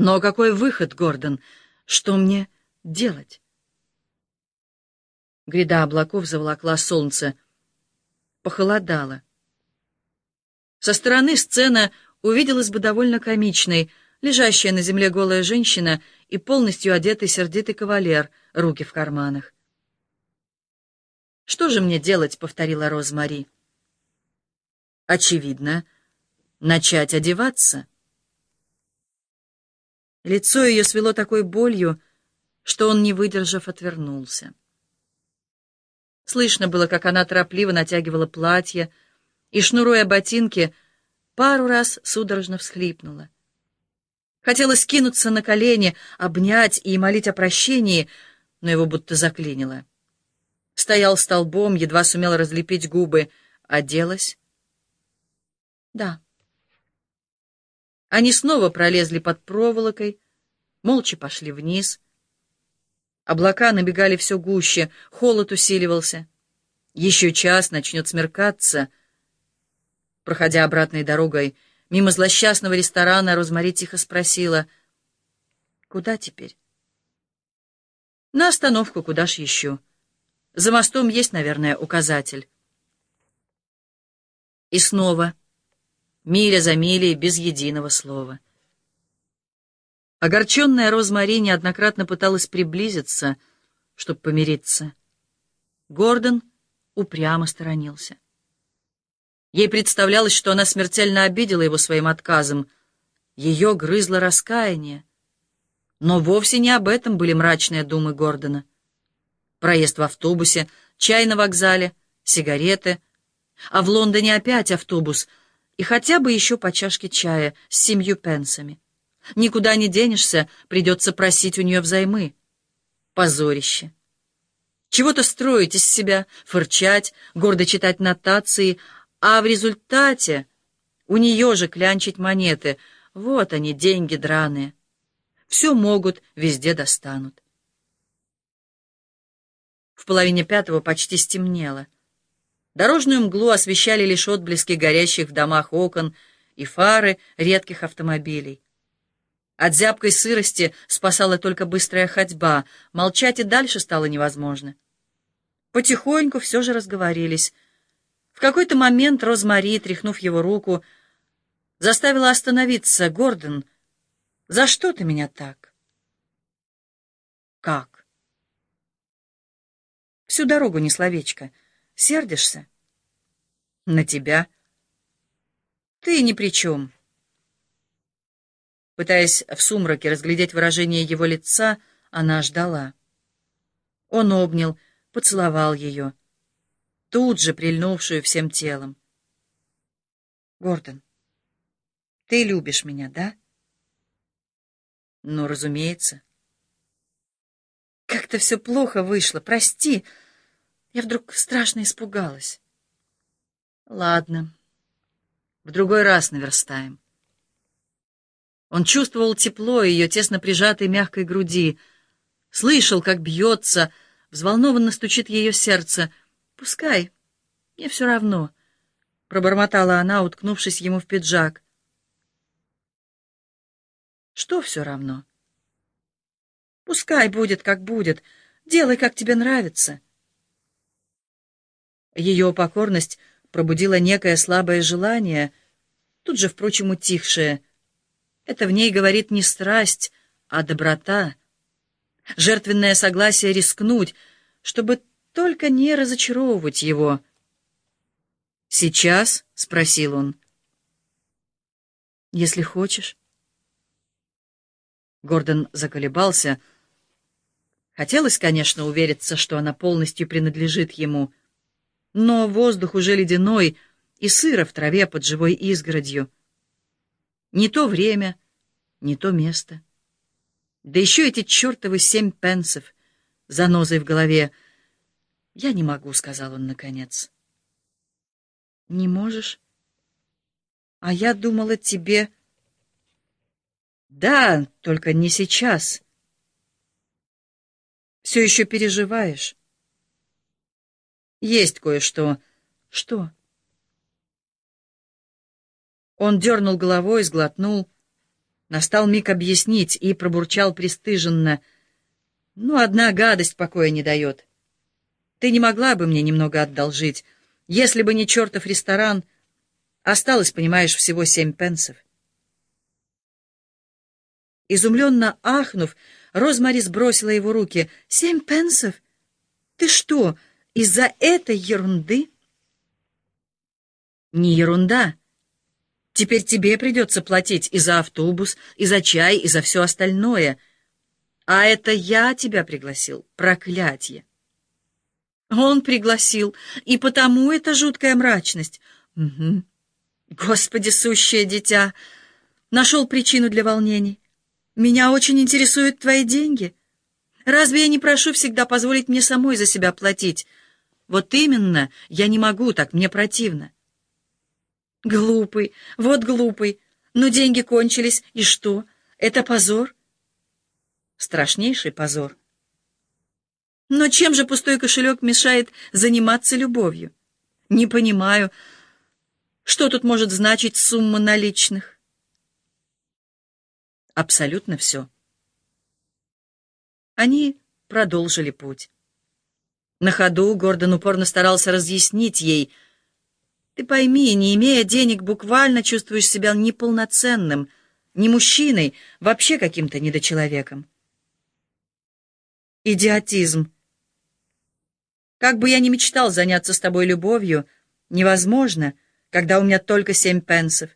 Но какой выход, Гордон? Что мне делать? Гряда облаков заволокла солнце. Похолодало. Со стороны сцена увиделась бы довольно комичной, лежащая на земле голая женщина и полностью одетый сердитый кавалер, руки в карманах. «Что же мне делать?» — повторила Розмари. «Очевидно, начать одеваться». Лицо ее свело такой болью, что он, не выдержав, отвернулся. Слышно было, как она торопливо натягивала платье и, шнуруя ботинки, пару раз судорожно всхлипнула. Хотелось кинуться на колени, обнять и молить о прощении, но его будто заклинило. Стоял столбом, едва сумел разлепить губы. Оделась? Да. Они снова пролезли под проволокой, молча пошли вниз. Облака набегали все гуще, холод усиливался. Еще час начнет смеркаться. Проходя обратной дорогой, мимо злосчастного ресторана, Розмари тихо спросила, «Куда теперь?» «На остановку, куда ж еще? За мостом есть, наверное, указатель». И снова миля за милей, без единого слова. Огорченная Розмари неоднократно пыталась приблизиться, чтобы помириться. Гордон упрямо сторонился. Ей представлялось, что она смертельно обидела его своим отказом. Ее грызло раскаяние. Но вовсе не об этом были мрачные думы Гордона. Проезд в автобусе, чай на вокзале, сигареты. А в Лондоне опять автобус — и хотя бы еще по чашке чая с семью пенсами. Никуда не денешься, придется просить у нее взаймы. Позорище. Чего-то строить из себя, фырчать, гордо читать нотации, а в результате у нее же клянчить монеты. Вот они, деньги драные. Все могут, везде достанут. В половине пятого почти стемнело. Дорожную мглу освещали лишь отблески горящих в домах окон и фары редких автомобилей. От зябкой сырости спасала только быстрая ходьба, молчать и дальше стало невозможно. Потихоньку все же разговорились. В какой-то момент Розмари, тряхнув его руку, заставила остановиться. «Гордон, за что ты меня так?» «Как?» «Всю дорогу не словечко». Сердишься? На тебя. Ты ни при чем. Пытаясь в сумраке разглядеть выражение его лица, она ждала. Он обнял, поцеловал ее, тут же прильнувшую всем телом. «Гордон, ты любишь меня, да?» «Ну, разумеется». «Как-то все плохо вышло, прости!» Я вдруг страшно испугалась. Ладно, в другой раз наверстаем. Он чувствовал тепло ее тесно прижатой мягкой груди, слышал, как бьется, взволнованно стучит ее сердце. «Пускай, мне все равно», — пробормотала она, уткнувшись ему в пиджак. «Что все равно?» «Пускай будет, как будет. Делай, как тебе нравится». Ее покорность пробудила некое слабое желание, тут же, впрочем, утихшее. Это в ней говорит не страсть, а доброта. Жертвенное согласие рискнуть, чтобы только не разочаровывать его. «Сейчас?» — спросил он. «Если хочешь». Гордон заколебался. Хотелось, конечно, увериться, что она полностью принадлежит ему — но воздух уже ледяной и сыро в траве под живой изгородью. Не то время, не то место. Да еще эти чертовы семь пенсов, занозой в голове. «Я не могу», — сказал он наконец. «Не можешь? А я думала тебе...» «Да, только не сейчас. Все еще переживаешь?» Есть кое-что. Что? Он дернул головой, сглотнул. Настал миг объяснить и пробурчал пристыженно. «Ну, одна гадость покоя не дает. Ты не могла бы мне немного одолжить, если бы не чертов ресторан. Осталось, понимаешь, всего семь пенсов». Изумленно ахнув, Розмари сбросила его руки. «Семь пенсов? Ты что, из-за этой ерунды?» «Не ерунда. Теперь тебе придется платить и за автобус, и за чай, и за все остальное. А это я тебя пригласил, проклятье!» «Он пригласил, и потому эта жуткая мрачность. Угу. Господи, сущее дитя! Нашел причину для волнений». Меня очень интересуют твои деньги. Разве я не прошу всегда позволить мне самой за себя платить? Вот именно, я не могу так, мне противно. Глупый, вот глупый. Но деньги кончились, и что? Это позор? Страшнейший позор. Но чем же пустой кошелек мешает заниматься любовью? Не понимаю, что тут может значить сумма наличных абсолютно все. Они продолжили путь. На ходу Гордон упорно старался разъяснить ей. «Ты пойми, не имея денег, буквально чувствуешь себя неполноценным, не мужчиной, вообще каким-то недочеловеком». «Идиотизм. Как бы я ни мечтал заняться с тобой любовью, невозможно, когда у меня только семь пенсов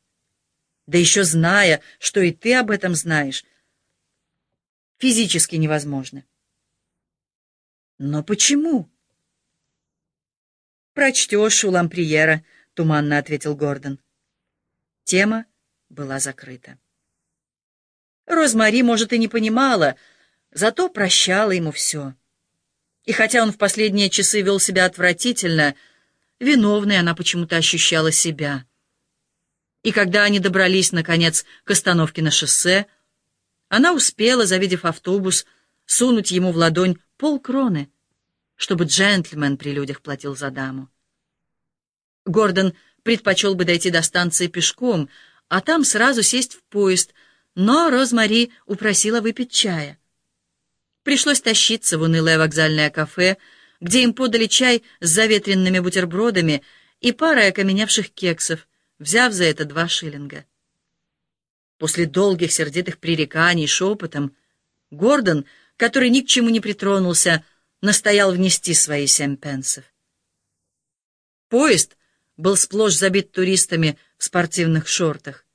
да еще зная, что и ты об этом знаешь, физически невозможно. Но почему? Прочтешь у Ламприера, туманно ответил Гордон. Тема была закрыта. Розмари, может, и не понимала, зато прощала ему все. И хотя он в последние часы вел себя отвратительно, виновной она почему-то ощущала себя — и когда они добрались, наконец, к остановке на шоссе, она успела, завидев автобус, сунуть ему в ладонь полкроны, чтобы джентльмен при людях платил за даму. Гордон предпочел бы дойти до станции пешком, а там сразу сесть в поезд, но Розмари упросила выпить чая. Пришлось тащиться в унылое вокзальное кафе, где им подали чай с заветренными бутербродами и парой окаменевших кексов — взяв за это два шиллинга. После долгих сердитых пререканий шепотом, Гордон, который ни к чему не притронулся, настоял внести свои семь пенсов. Поезд был сплошь забит туристами в спортивных шортах.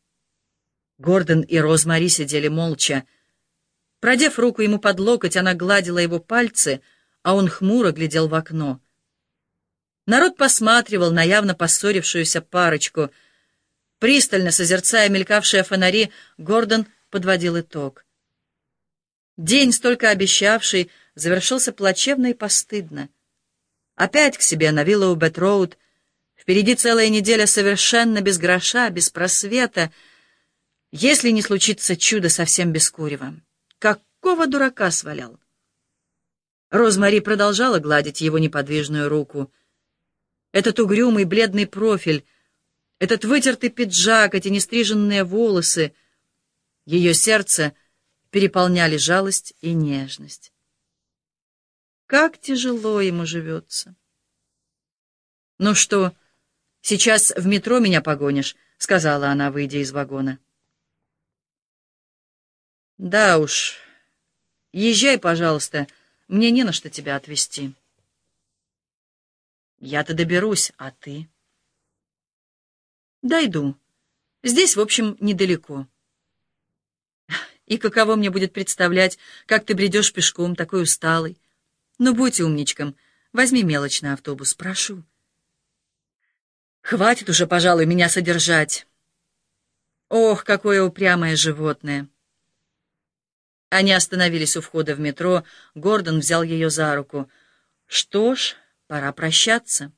Гордон и Розмари сидели молча. Продев руку ему под локоть, она гладила его пальцы, а он хмуро глядел в окно. Народ посматривал на явно поссорившуюся парочку — Пристально созерцая мелькавшие фонари, Гордон подводил итог. День, столько обещавший, завершился плачевно и постыдно. Опять к себе на виллу Бетроуд. Впереди целая неделя совершенно без гроша, без просвета, если не случится чудо совсем без курева. Какого дурака свалял? Розмари продолжала гладить его неподвижную руку. Этот угрюмый бледный профиль — этот вытертый пиджак, эти нестриженные волосы. Ее сердце переполняли жалость и нежность. Как тяжело ему живется. «Ну что, сейчас в метро меня погонишь?» — сказала она, выйдя из вагона. «Да уж. Езжай, пожалуйста. Мне не на что тебя отвезти». «Я-то доберусь, а ты?» Дойду. Здесь, в общем, недалеко. И каково мне будет представлять, как ты бредешь пешком, такой усталый. Ну, будь умничком, возьми мелочь на автобус, прошу. Хватит уже, пожалуй, меня содержать. Ох, какое упрямое животное. Они остановились у входа в метро, Гордон взял ее за руку. Что ж, пора прощаться.